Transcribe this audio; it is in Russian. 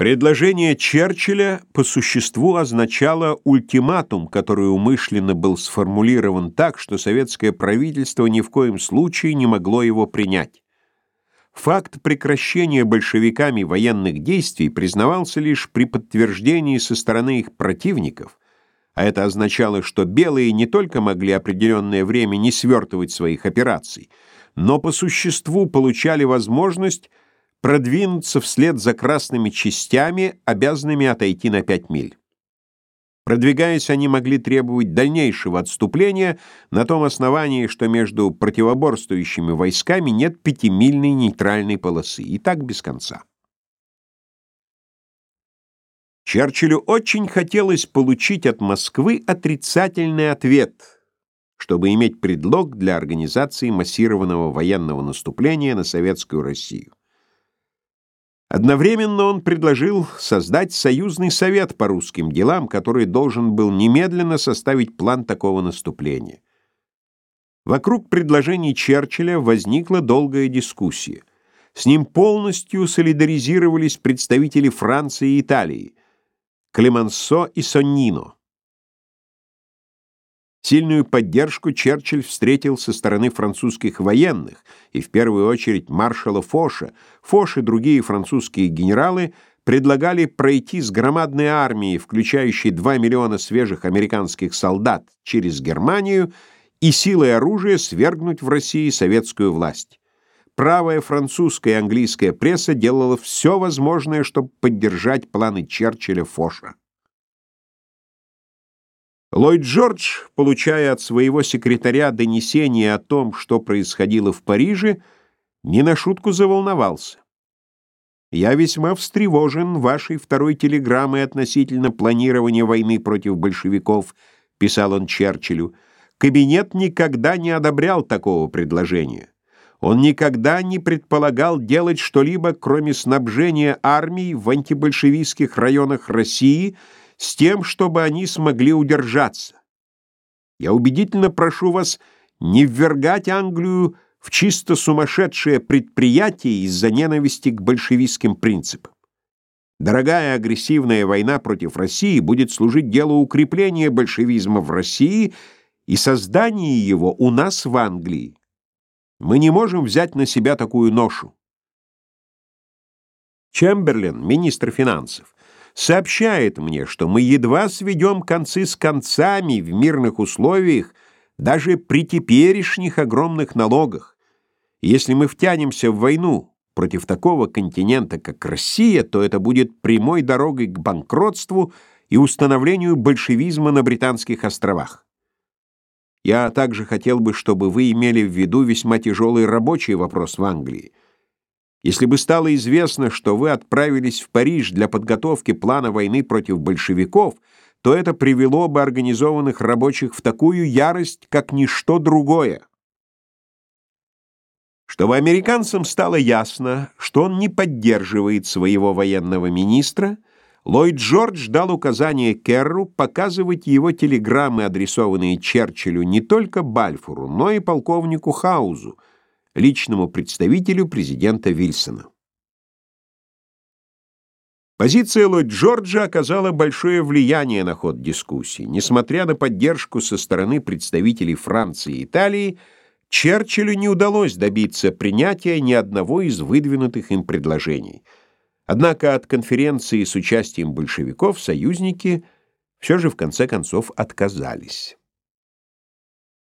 Предложение Черчилля по существу означало ультиматум, который умышленно был сформулирован так, что советское правительство ни в коем случае не могло его принять. Факт прекращения большевиками военных действий признавался лишь при подтверждении со стороны их противников, а это означало, что белые не только могли определенное время не свертывать своих операций, но по существу получали возможность продвинуться вслед за красными частями, обязанными отойти на пять миль. Продвигаясь, они могли требовать дальнейшего отступления на том основании, что между противоборствующими войсками нет пятимильной нейтральной полосы, и так без конца. Черчиллю очень хотелось получить от Москвы отрицательный ответ, чтобы иметь предлог для организации массированного военного наступления на советскую Россию. Одновременно он предложил создать союзный совет по русским делам, который должен был немедленно составить план такого наступления. Вокруг предложений Черчилля возникла долгая дискуссия. С ним полностью солидаризировались представители Франции и Италии, Клемансо и Соннино. Сильную поддержку Черчилль встретил со стороны французских военных, и в первую очередь маршала Фоша. Фош и другие французские генералы предлагали пройти с громадной армией, включающей 2 миллиона свежих американских солдат, через Германию и силой оружия свергнуть в России советскую власть. Правая французская и английская пресса делала все возможное, чтобы поддержать планы Черчилля Фоша. Ллойд Джордж, получая от своего секретаря донесение о том, что происходило в Париже, не на шутку заволновался. «Я весьма встревожен вашей второй телеграммой относительно планирования войны против большевиков», — писал он Черчиллю. «Кабинет никогда не одобрял такого предложения. Он никогда не предполагал делать что-либо, кроме снабжения армий в антибольшевистских районах России — с тем, чтобы они смогли удержаться. Я убедительно прошу вас не ввергать Англию в чисто сумасшедшее предприятие из-за ненависти к большевистским принципам. Дорогая агрессивная война против России будет служить делу укрепления большевизма в России и создания его у нас в Англии. Мы не можем взять на себя такую ношу. Чемберлен, министр финансов, сообщает мне, что мы едва сведем концы с концами в мирных условиях даже при теперешних огромных налогах. Если мы втянемся в войну против такого континента, как Россия, то это будет прямой дорогой к банкротству и установлению большевизма на Британских островах. Я также хотел бы, чтобы вы имели в виду весьма тяжелый рабочий вопрос в Англии. Если бы стало известно, что вы отправились в Париж для подготовки плана войны против большевиков, то это привело бы организованных рабочих в такую ярость, как ничто другое. Чтобы американцам стало ясно, что он не поддерживает своего военного министра, Ллойд Джордж дал указание Керру показывать его телеграммы, адресованные Черчиллю не только Бальфуру, но и полковнику Хаузу, личному представителю президента Вильсона. Позиция Ллойд Джорджа оказала большое влияние на ход дискуссии. Несмотря на поддержку со стороны представителей Франции и Италии, Черчиллю не удалось добиться принятия ни одного из выдвинутых им предложений. Однако от конференции с участием большевиков союзники все же в конце концов отказались.